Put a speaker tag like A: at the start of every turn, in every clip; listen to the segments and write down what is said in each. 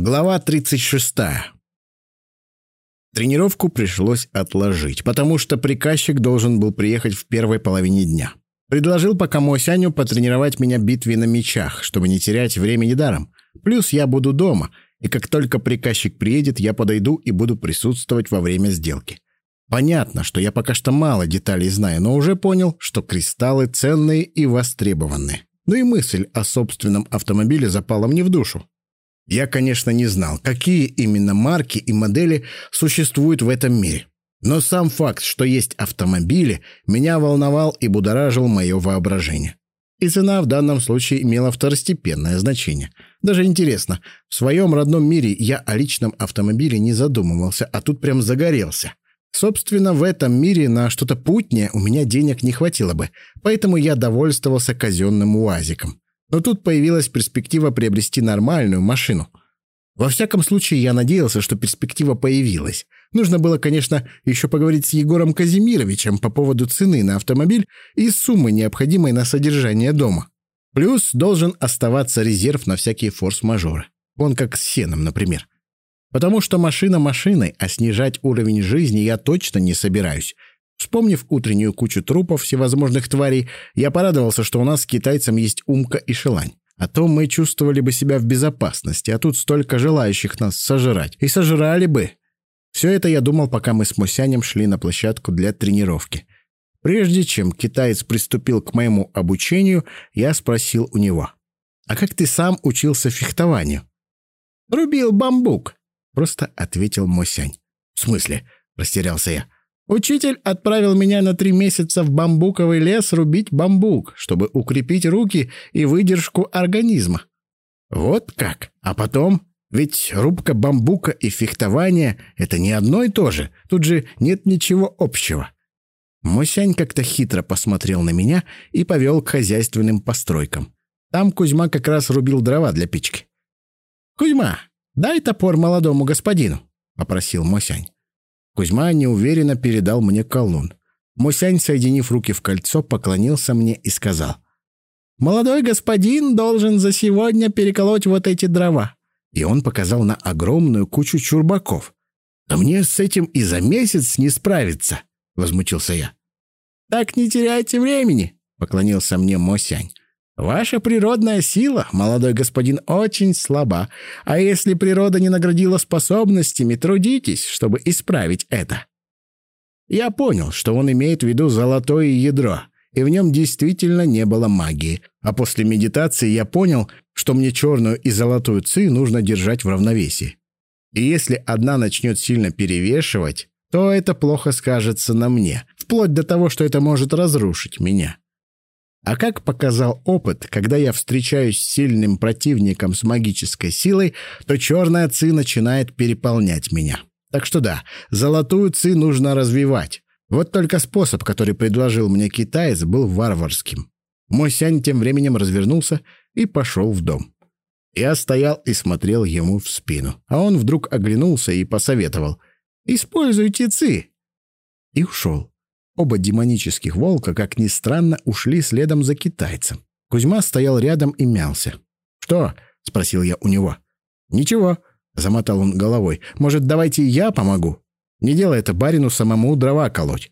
A: Глава 36. Тренировку пришлось отложить, потому что приказчик должен был приехать в первой половине дня. Предложил пока Мосяню потренировать меня битве на мечах, чтобы не терять времени даром. Плюс я буду дома, и как только приказчик приедет, я подойду и буду присутствовать во время сделки. Понятно, что я пока что мало деталей знаю, но уже понял, что кристаллы ценные и востребованные. Ну и мысль о собственном автомобиле запала мне в душу. Я, конечно, не знал, какие именно марки и модели существуют в этом мире. Но сам факт, что есть автомобили, меня волновал и будоражил мое воображение. И цена в данном случае имела второстепенное значение. Даже интересно, в своем родном мире я о личном автомобиле не задумывался, а тут прям загорелся. Собственно, в этом мире на что-то путнее у меня денег не хватило бы, поэтому я довольствовался казенным УАЗиком. Но тут появилась перспектива приобрести нормальную машину. Во всяком случае, я надеялся, что перспектива появилась. Нужно было, конечно, еще поговорить с Егором Казимировичем по поводу цены на автомобиль и суммы, необходимой на содержание дома. Плюс должен оставаться резерв на всякие форс-мажоры. Он как с сеном, например. Потому что машина машиной, а снижать уровень жизни я точно не собираюсь. Вспомнив утреннюю кучу трупов всевозможных тварей, я порадовался, что у нас с китайцем есть Умка и Шелань. А то мы чувствовали бы себя в безопасности, а тут столько желающих нас сожрать. И сожрали бы. Все это я думал, пока мы с Мусянем шли на площадку для тренировки. Прежде чем китаец приступил к моему обучению, я спросил у него. «А как ты сам учился фехтованию?» «Рубил бамбук», — просто ответил Мосянь. «В смысле?» — растерялся я. Учитель отправил меня на три месяца в бамбуковый лес рубить бамбук, чтобы укрепить руки и выдержку организма. Вот как. А потом... Ведь рубка бамбука и фехтование — это не одно и то же. Тут же нет ничего общего. Мосянь как-то хитро посмотрел на меня и повел к хозяйственным постройкам. Там Кузьма как раз рубил дрова для печки. «Кузьма, дай топор молодому господину», — попросил Мосянь. Кузьма неуверенно передал мне колун. Мусянь, соединив руки в кольцо, поклонился мне и сказал. «Молодой господин должен за сегодня переколоть вот эти дрова». И он показал на огромную кучу чурбаков. «Да мне с этим и за месяц не справиться», — возмутился я. «Так не теряйте времени», — поклонился мне Мосянь. Ваша природная сила, молодой господин, очень слаба, а если природа не наградила способностями, трудитесь, чтобы исправить это. Я понял, что он имеет в виду золотое ядро, и в нем действительно не было магии. А после медитации я понял, что мне черную и золотую ци нужно держать в равновесии. И если одна начнет сильно перевешивать, то это плохо скажется на мне, вплоть до того, что это может разрушить меня. А как показал опыт, когда я встречаюсь с сильным противником с магической силой, то черная ци начинает переполнять меня. Так что да, золотую ци нужно развивать. Вот только способ, который предложил мне китаец, был варварским. Мой сянь тем временем развернулся и пошел в дом. Я стоял и смотрел ему в спину, а он вдруг оглянулся и посоветовал «Используйте ци!» и ушел. Оба демонических волка, как ни странно, ушли следом за китайцем. Кузьма стоял рядом и мялся. «Что?» — спросил я у него. «Ничего», — замотал он головой. «Может, давайте я помогу? Не делай это барину самому дрова колоть».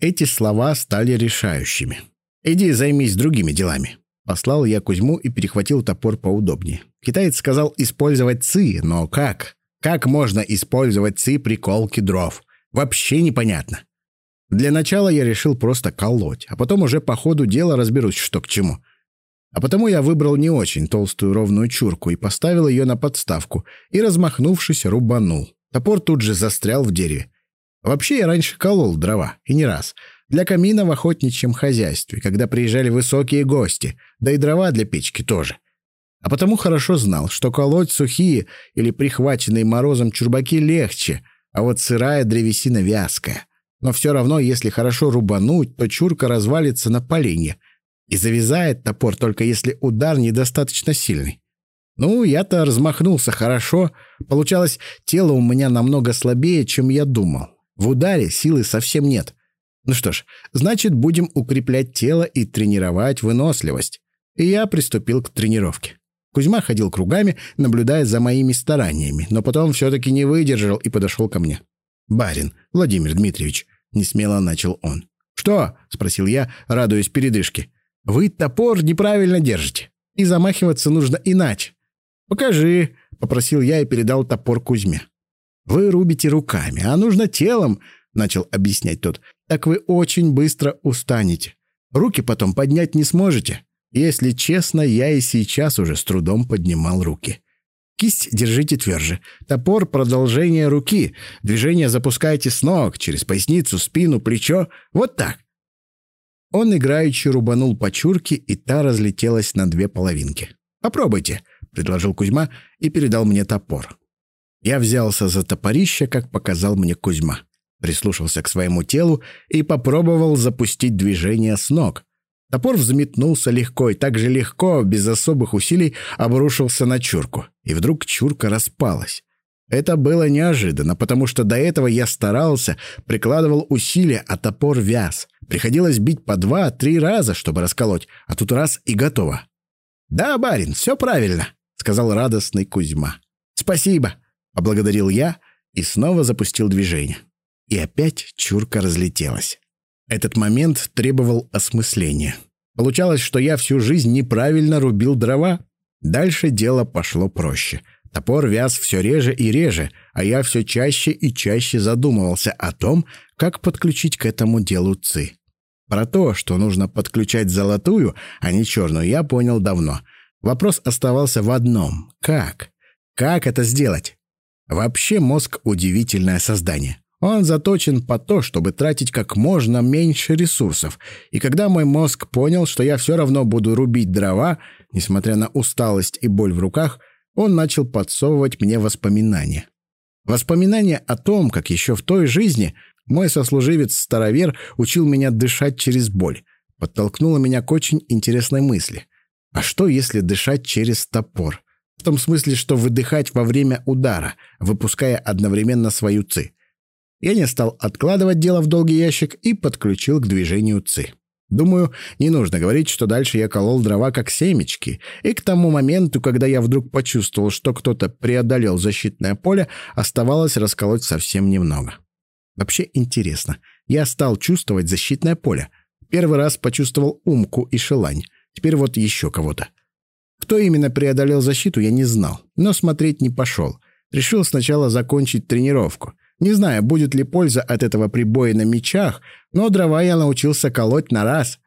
A: Эти слова стали решающими. «Иди займись другими делами». Послал я Кузьму и перехватил топор поудобнее. Китаец сказал использовать ци, но как? Как можно использовать ци при колке дров? Вообще непонятно. Для начала я решил просто колоть, а потом уже по ходу дела разберусь, что к чему. А потому я выбрал не очень толстую ровную чурку и поставил ее на подставку, и, размахнувшись, рубанул. Топор тут же застрял в дереве. Вообще я раньше колол дрова, и не раз. Для камина в охотничьем хозяйстве, когда приезжали высокие гости, да и дрова для печки тоже. А потому хорошо знал, что колоть сухие или прихваченные морозом чурбаки легче, а вот сырая древесина вязкая. Но все равно, если хорошо рубануть, то чурка развалится на поленье. И завязает топор только если удар недостаточно сильный. Ну, я-то размахнулся хорошо. Получалось, тело у меня намного слабее, чем я думал. В ударе силы совсем нет. Ну что ж, значит, будем укреплять тело и тренировать выносливость. И я приступил к тренировке. Кузьма ходил кругами, наблюдая за моими стараниями, но потом все-таки не выдержал и подошел ко мне. «Барин, Владимир Дмитриевич», — несмело начал он. «Что?» — спросил я, радуясь передышке. «Вы топор неправильно держите, и замахиваться нужно иначе». «Покажи», — попросил я и передал топор Кузьме. «Вы рубите руками, а нужно телом», — начал объяснять тот. «Так вы очень быстро устанете. Руки потом поднять не сможете. Если честно, я и сейчас уже с трудом поднимал руки. Кисть держите тверже. Топор — продолжение руки. Движение запускайте с ног, через поясницу, спину, плечо. Вот так. Он играючи рубанул по чурке, и та разлетелась на две половинки. «Попробуйте», — предложил Кузьма и передал мне топор. Я взялся за топорище, как показал мне Кузьма. Прислушался к своему телу и попробовал запустить движение с ног. Топор взметнулся легко и так же легко, без особых усилий, обрушился на чурку. И вдруг чурка распалась. Это было неожиданно, потому что до этого я старался, прикладывал усилия, а топор вяз. Приходилось бить по два-три раза, чтобы расколоть, а тут раз и готово. «Да, барин, все правильно», — сказал радостный Кузьма. «Спасибо», — поблагодарил я и снова запустил движение. И опять чурка разлетелась. Этот момент требовал осмысления. Получалось, что я всю жизнь неправильно рубил дрова. Дальше дело пошло проще. Топор вяз все реже и реже, а я все чаще и чаще задумывался о том, как подключить к этому делу ЦИ. Про то, что нужно подключать золотую, а не черную, я понял давно. Вопрос оставался в одном — как? Как это сделать? Вообще мозг — удивительное создание. Он заточен по то, чтобы тратить как можно меньше ресурсов. И когда мой мозг понял, что я все равно буду рубить дрова, несмотря на усталость и боль в руках, он начал подсовывать мне воспоминания. Воспоминания о том, как еще в той жизни мой сослуживец-старовер учил меня дышать через боль, подтолкнуло меня к очень интересной мысли. А что, если дышать через топор? В том смысле, что выдыхать во время удара, выпуская одновременно свою ци. Я не стал откладывать дело в долгий ящик и подключил к движению ЦИ. Думаю, не нужно говорить, что дальше я колол дрова как семечки, и к тому моменту, когда я вдруг почувствовал, что кто-то преодолел защитное поле, оставалось расколоть совсем немного. Вообще интересно, я стал чувствовать защитное поле. Первый раз почувствовал Умку и Шелань, теперь вот еще кого-то. Кто именно преодолел защиту, я не знал, но смотреть не пошел. Решил сначала закончить тренировку. Не знаю, будет ли польза от этого прибоя на мечах, но дрова я научился колоть на раз.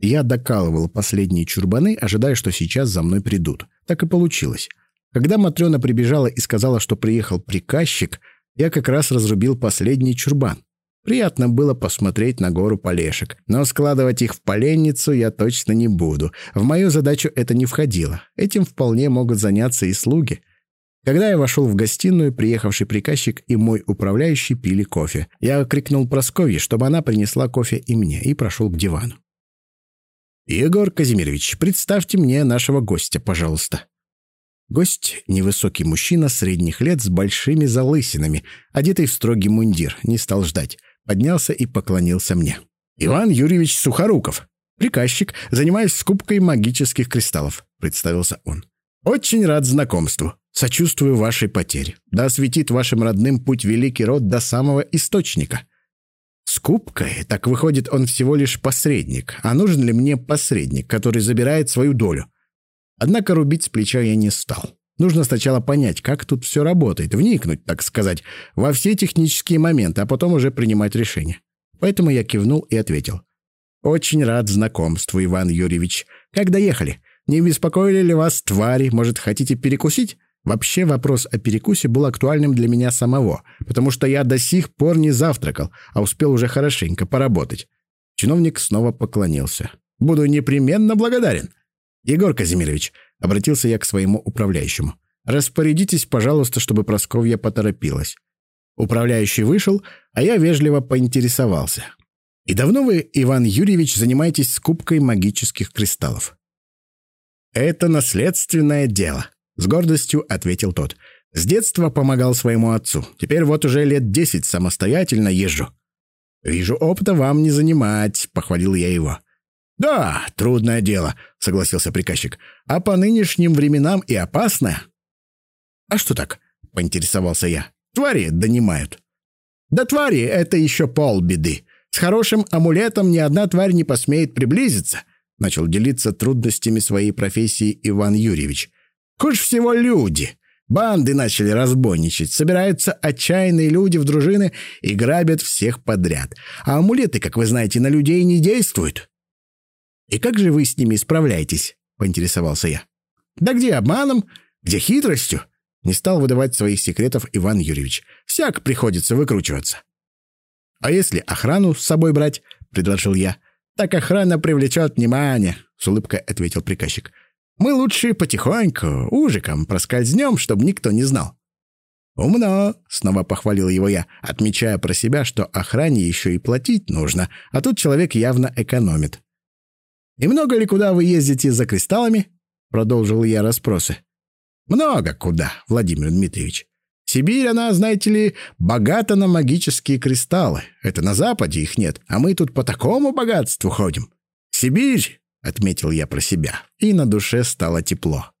A: Я докалывал последние чурбаны, ожидая, что сейчас за мной придут. Так и получилось. Когда Матрена прибежала и сказала, что приехал приказчик, я как раз разрубил последний чурбан. Приятно было посмотреть на гору полешек, но складывать их в поленницу я точно не буду. В мою задачу это не входило. Этим вполне могут заняться и слуги. Когда я вошел в гостиную, приехавший приказчик и мой управляющий пили кофе. Я крикнул Просковье, чтобы она принесла кофе и мне, и прошел к дивану. «Егор Казимирович, представьте мне нашего гостя, пожалуйста». Гость — невысокий мужчина средних лет с большими залысинами, одетый в строгий мундир, не стал ждать. Поднялся и поклонился мне. «Иван Юрьевич Сухоруков, приказчик, занимаюсь скупкой магических кристаллов», — представился он. «Очень рад знакомству. Сочувствую вашей потере. Да осветит вашим родным путь великий род до самого источника. С кубкой, так выходит, он всего лишь посредник. А нужен ли мне посредник, который забирает свою долю? Однако рубить с плеча я не стал. Нужно сначала понять, как тут все работает, вникнуть, так сказать, во все технические моменты, а потом уже принимать решение. Поэтому я кивнул и ответил. «Очень рад знакомству, Иван Юрьевич. Как доехали? Не беспокоили ли вас твари? Может, хотите перекусить?» Вообще вопрос о перекусе был актуальным для меня самого, потому что я до сих пор не завтракал, а успел уже хорошенько поработать. Чиновник снова поклонился. «Буду непременно благодарен». «Егор Казимирович», — обратился я к своему управляющему, «распорядитесь, пожалуйста, чтобы Просковья поторопилась». Управляющий вышел, а я вежливо поинтересовался. «И давно вы, Иван Юрьевич, занимаетесь скупкой магических кристаллов?» «Это наследственное дело», с гордостью ответил тот. С детства помогал своему отцу. Теперь вот уже лет десять самостоятельно езжу. «Вижу, опыта вам не занимать», — похвалил я его. «Да, трудное дело», — согласился приказчик. «А по нынешним временам и опасное». «А что так?» — поинтересовался я. «Твари донимают». «Да твари — это еще полбеды. С хорошим амулетом ни одна тварь не посмеет приблизиться», — начал делиться трудностями своей профессии Иван Юрьевич. «Хуже всего люди. Банды начали разбойничать, собираются отчаянные люди в дружины и грабят всех подряд. А амулеты, как вы знаете, на людей не действуют». «И как же вы с ними справляетесь?» — поинтересовался я. «Да где обманом, где хитростью?» Не стал выдавать своих секретов Иван Юрьевич. «Всяк приходится выкручиваться». «А если охрану с собой брать?» — предложил я. «Так охрана привлечет внимание», — с улыбкой ответил приказчик. «Мы лучше потихоньку, ужиком проскользнем, чтобы никто не знал». «Умно!» — снова похвалил его я, отмечая про себя, что охране еще и платить нужно, а тут человек явно экономит. «И много ли куда вы ездите за кристаллами?» — продолжил я расспросы. «Много куда, Владимир Дмитриевич. Сибирь, она, знаете ли, богата на магические кристаллы. Это на Западе их нет, а мы тут по такому богатству ходим. Сибирь, — отметил я про себя, и на душе стало тепло.